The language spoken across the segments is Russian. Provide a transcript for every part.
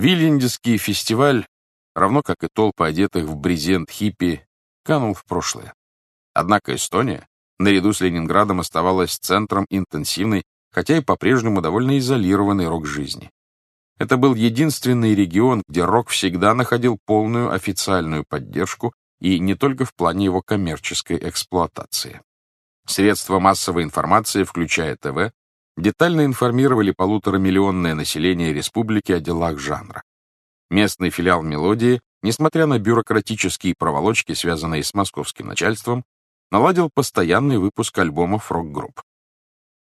Вильяндисский фестиваль, равно как и толпы одетых в брезент хиппи, канул в прошлое. Однако Эстония, наряду с Ленинградом, оставалась центром интенсивной, хотя и по-прежнему довольно изолированной рок-жизни. Это был единственный регион, где рок всегда находил полную официальную поддержку и не только в плане его коммерческой эксплуатации. Средства массовой информации, включая ТВ, детально информировали полуторамиллионное население республики о делах жанра. Местный филиал «Мелодии», несмотря на бюрократические проволочки, связанные с московским начальством, наладил постоянный выпуск альбомов рок-групп.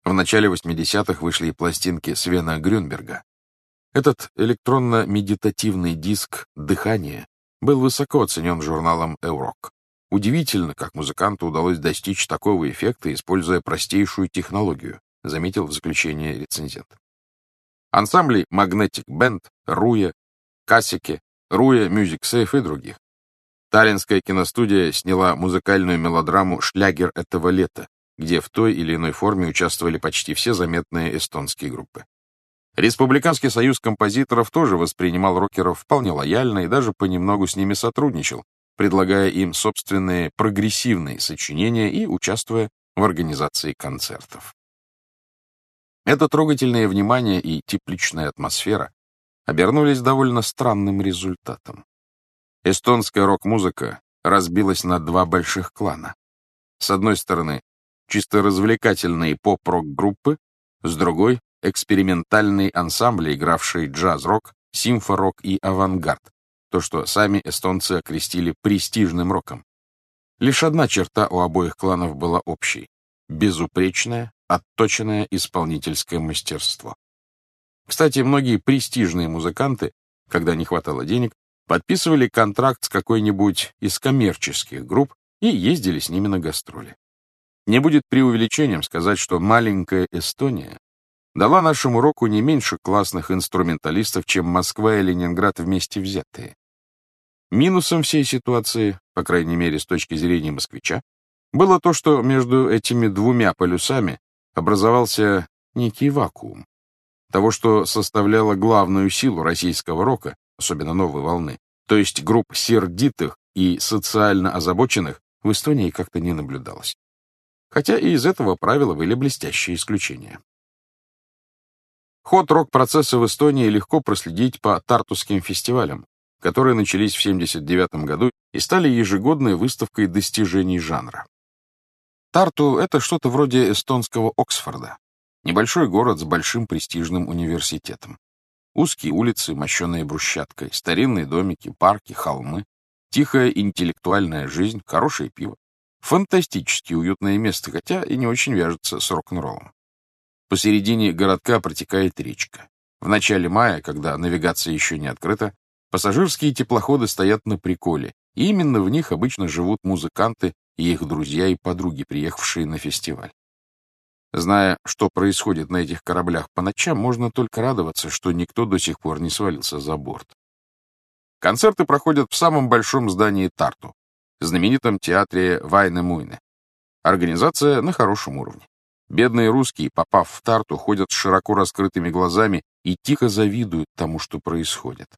В начале 80-х вышли пластинки Свена Грюнберга. Этот электронно-медитативный диск «Дыхание» был высоко оценен журналом «Эурок». Удивительно, как музыканту удалось достичь такого эффекта, используя простейшую технологию, заметил в заключение рецензент. Ансамбли Magnetic Band, Руя, Кассике, Руя, Music Safe и других. Таллинская киностудия сняла музыкальную мелодраму «Шлягер этого лета», где в той или иной форме участвовали почти все заметные эстонские группы. Республиканский союз композиторов тоже воспринимал рокеров вполне лояльно и даже понемногу с ними сотрудничал, предлагая им собственные прогрессивные сочинения и участвуя в организации концертов. Это трогательное внимание и тепличная атмосфера обернулись довольно странным результатом. Эстонская рок-музыка разбилась на два больших клана. С одной стороны, чисто развлекательные поп-рок-группы, с другой — экспериментальные ансамбли, игравшие джаз-рок, симфорок и авангард, то, что сами эстонцы окрестили престижным роком. Лишь одна черта у обоих кланов была общей — безупречное, отточенное исполнительское мастерство. Кстати, многие престижные музыканты, когда не хватало денег, подписывали контракт с какой-нибудь из коммерческих групп и ездили с ними на гастроли. Не будет преувеличением сказать, что маленькая Эстония дала нашему року не меньше классных инструменталистов, чем Москва и Ленинград вместе взятые. Минусом всей ситуации, по крайней мере с точки зрения москвича, было то, что между этими двумя полюсами образовался некий вакуум. Того, что составляло главную силу российского рока, особенно новой волны, то есть групп сердитых и социально озабоченных, в Эстонии как-то не наблюдалось. Хотя и из этого правила были блестящие исключения. Ход рок-процесса в Эстонии легко проследить по Тартусским фестивалям, которые начались в 1979 году и стали ежегодной выставкой достижений жанра. Тарту — это что-то вроде эстонского Оксфорда. Небольшой город с большим престижным университетом. Узкие улицы, мощенные брусчаткой, старинные домики, парки, холмы, тихая интеллектуальная жизнь, хорошее пиво. Фантастически уютное место, хотя и не очень вяжется с рок-н-роллом. Посередине городка протекает речка. В начале мая, когда навигация еще не открыта, пассажирские теплоходы стоят на приколе, и именно в них обычно живут музыканты и их друзья и подруги, приехавшие на фестиваль. Зная, что происходит на этих кораблях по ночам, можно только радоваться, что никто до сих пор не свалился за борт. Концерты проходят в самом большом здании Тарту, знаменитом театре Вайне-Муйне. Организация на хорошем уровне. Бедные русские, попав в Тарту, ходят с широко раскрытыми глазами и тихо завидуют тому, что происходит.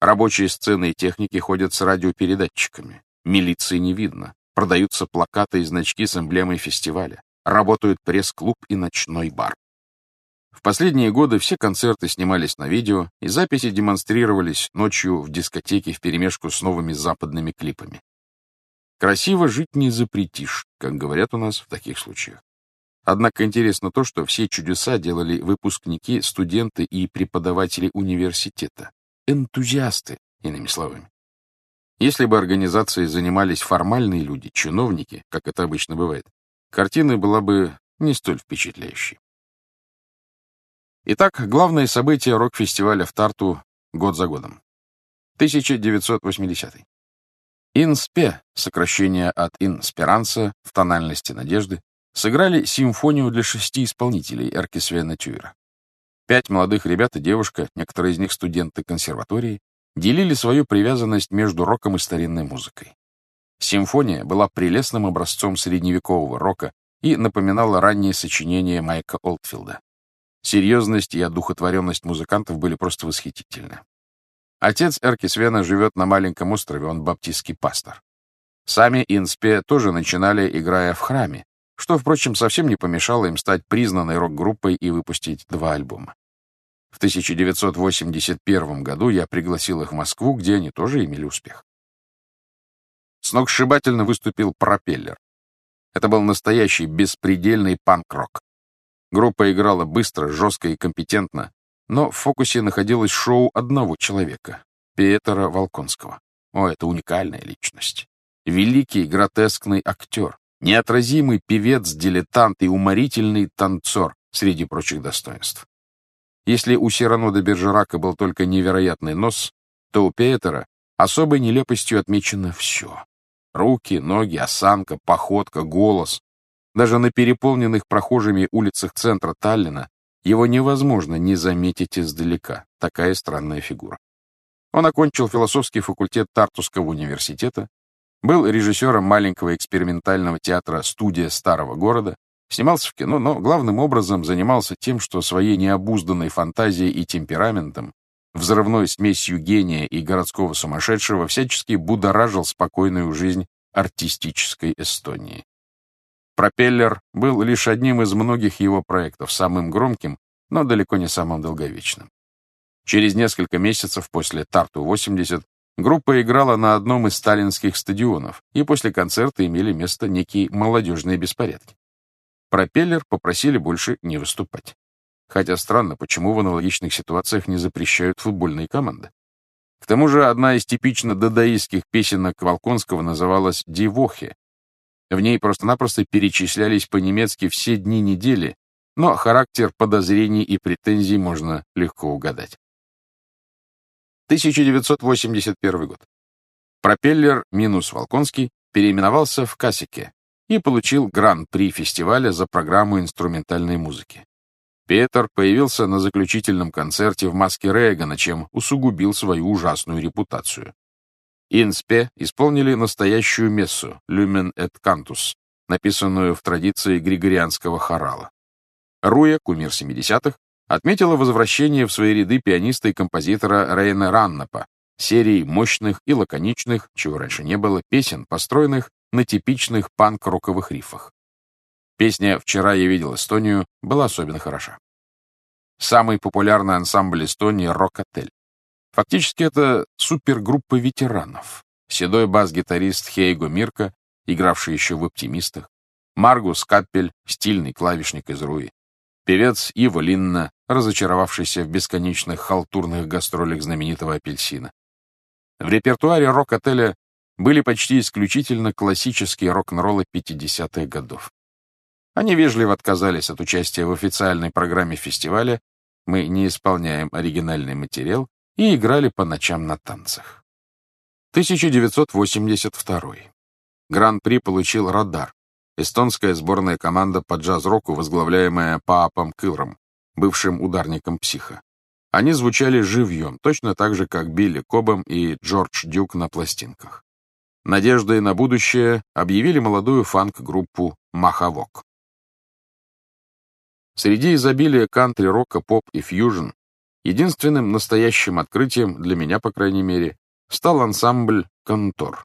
Рабочие сцены и техники ходят с радиопередатчиками. Милиции не видно. Продаются плакаты и значки с эмблемой фестиваля. Работают пресс-клуб и ночной бар. В последние годы все концерты снимались на видео, и записи демонстрировались ночью в дискотеке вперемешку с новыми западными клипами. Красиво жить не запретишь, как говорят у нас в таких случаях. Однако интересно то, что все чудеса делали выпускники, студенты и преподаватели университета. Энтузиасты, иными словами. Если бы организацией занимались формальные люди, чиновники, как это обычно бывает, картина была бы не столь впечатляющей. Итак, главное событие рок-фестиваля в Тарту год за годом. 1980. Инспе, сокращение от инспиранса в тональности надежды, сыграли симфонию для шести исполнителей Эркисвена Тюера. Пять молодых ребят и девушка, некоторые из них студенты консерватории, делили свою привязанность между роком и старинной музыкой. Симфония была прелестным образцом средневекового рока и напоминала ранние сочинения Майка Олдфилда. Серьезность и одухотворенность музыкантов были просто восхитительны. Отец Эркисвена живет на маленьком острове, он баптистский пастор. Сами Инспе тоже начинали, играя в храме, что, впрочем, совсем не помешало им стать признанной рок-группой и выпустить два альбома. В 1981 году я пригласил их в Москву, где они тоже имели успех. Сногсшибательно выступил «Пропеллер». Это был настоящий беспредельный панк-рок. Группа играла быстро, жестко и компетентно, но в фокусе находилось шоу одного человека — Петера Волконского. О, это уникальная личность. Великий гротескный актер, неотразимый певец, дилетант и уморительный танцор среди прочих достоинств. Если у Сирано де Бержерака был только невероятный нос, то у Петера особой нелепостью отмечено все. Руки, ноги, осанка, походка, голос. Даже на переполненных прохожими улицах центра Таллина его невозможно не заметить издалека. Такая странная фигура. Он окончил философский факультет Тартусского университета, был режиссером маленького экспериментального театра «Студия старого города», снимался в кино, но главным образом занимался тем, что своей необузданной фантазией и темпераментом, взрывной смесью гения и городского сумасшедшего всячески будоражил спокойную жизнь артистической Эстонии. «Пропеллер» был лишь одним из многих его проектов, самым громким, но далеко не самым долговечным. Через несколько месяцев после «Тарту-80» группа играла на одном из сталинских стадионов, и после концерта имели место некие молодежные беспорядки. «Пропеллер» попросили больше не выступать. Хотя странно, почему в аналогичных ситуациях не запрещают футбольные команды. К тому же одна из типично дадаистских песенок Волконского называлась «Дивохе», в ней просто-напросто перечислялись по-немецки все дни недели, но характер подозрений и претензий можно легко угадать. 1981 год. Пропеллер минус Волконский переименовался в Касике и получил гран-при фестиваля за программу инструментальной музыки. Петер появился на заключительном концерте в маске Рейгана, чем усугубил свою ужасную репутацию. Инспе исполнили настоящую мессу «Люмен et Cantus», написанную в традиции григорианского хорала. Руя, кумир 70-х, отметила возвращение в свои ряды пианиста и композитора Рейна Раннапа, серии мощных и лаконичных, чего раньше не было, песен, построенных на типичных панк-роковых рифах. Песня «Вчера я видел Эстонию» была особенно хороша. Самый популярный ансамбль Эстонии — «Рок-отель». Фактически это супергруппа ветеранов. Седой бас-гитарист Хейго Мирка, игравший еще в «Оптимистах», Маргус Каппель, стильный клавишник из Руи, певец Иво Линна, разочаровавшийся в бесконечных халтурных гастролях знаменитого апельсина. В репертуаре рок-отеля были почти исключительно классические рок-н-роллы 50-х годов. Они вежливо отказались от участия в официальной программе фестиваля, мы не исполняем оригинальный материал, и играли по ночам на танцах. 1982. Гран-при получил «Радар», эстонская сборная команда по джаз-року, возглавляемая Паапом Кылром, бывшим ударником психа. Они звучали живьем, точно так же, как Билли Кобом и Джордж Дюк на пластинках. Надеждой на будущее объявили молодую фанк-группу «Махавок». Среди изобилия кантри-рока, поп и фьюжн Единственным настоящим открытием, для меня, по крайней мере, стал ансамбль «Контор».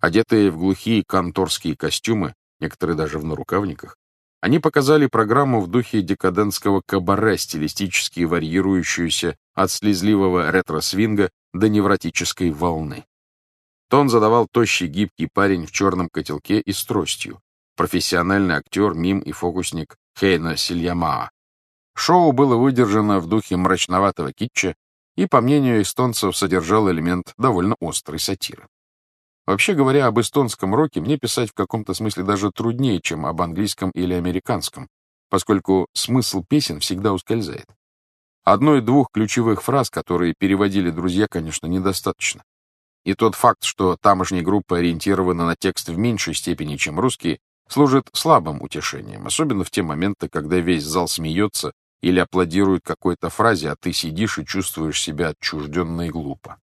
Одетые в глухие конторские костюмы, некоторые даже в нарукавниках, они показали программу в духе декадентского кабаре, стилистически варьирующуюся от слезливого ретро-свинга до невротической волны. Тон задавал тощий гибкий парень в черном котелке и с тростью, профессиональный актер, мим и фокусник Хейна Сильямаа, Шоу было выдержано в духе мрачноватого китча и, по мнению эстонцев, содержал элемент довольно острой сатиры. Вообще говоря, об эстонском роке мне писать в каком-то смысле даже труднее, чем об английском или американском, поскольку смысл песен всегда ускользает. Одной-двух ключевых фраз, которые переводили друзья, конечно, недостаточно. И тот факт, что тамошние группы ориентированы на текст в меньшей степени, чем русские, служит слабым утешением, особенно в те моменты, когда весь зал смеется или аплодируют какой-то фразе, а ты сидишь и чувствуешь себя отчужденно и глупо.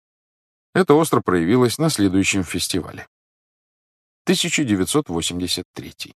Это остро проявилось на следующем фестивале. 1983.